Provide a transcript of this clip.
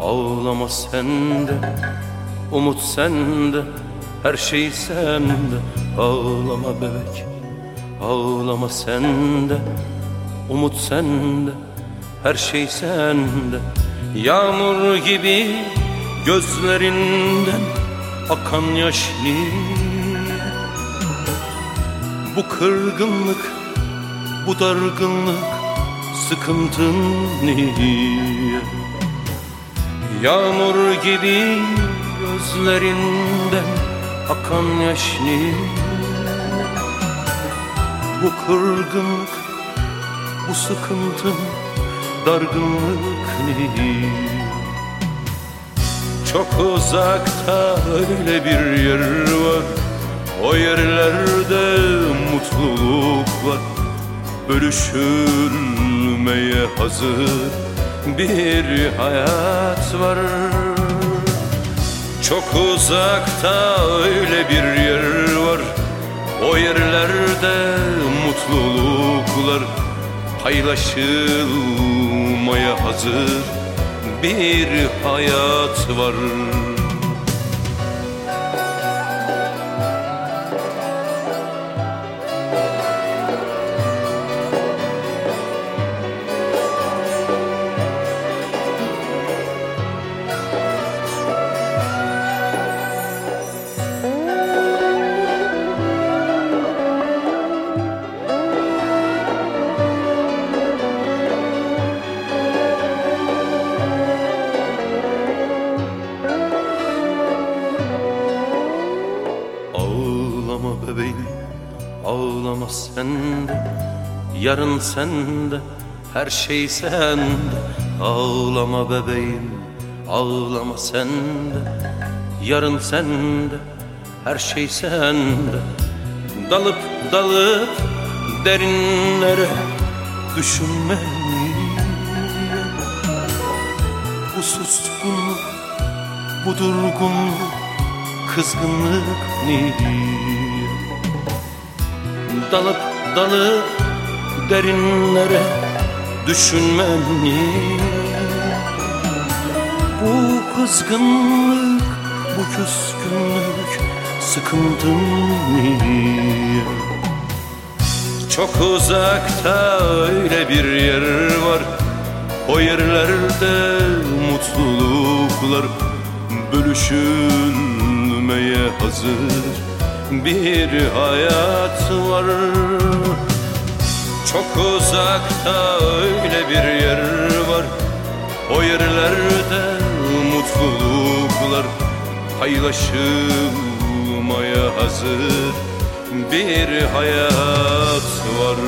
Ağlama sende Umut sende Her şey sende. Ağlama bebek Ağlama sende Umut sende Her şey sende. Yağmur gibi Gözlerinden Akan yaş niye? Bu kırgınlık Bu dargınlık Sıkıntın niye Yağmur gibi gözlerinden akan yaş Bu kırgınlık, bu sıkıntı, dargınlık niye Çok uzakta öyle bir yer var. O yerlerde mutluluk var. Bölüşülmeye hazır bir hayat var. Çok uzakta öyle bir yer var. O yerlerde mutluluklar Paylaşılmaya hazır bir hayat var ağlama sende Yarın sende, her şey sende. Ağlama bebeğim, ağlama sende Yarın sende, her şey sende. Dalıp dalıp derinlere düşünme Bu suskunluk, bu durgunluk kızgınlık niye Dalıp dalıp derinlere düşünmem Bu kızgınlık, bu küskünlük sıkıntım niye Çok uzakta öyle bir yer var. O yerlerde mutluluklar bölüşülmeye hazır bir hayat var. Çok uzakta öyle bir yer var. O yerlerde mutluluklar paylaşılmaya hazır bir hayat var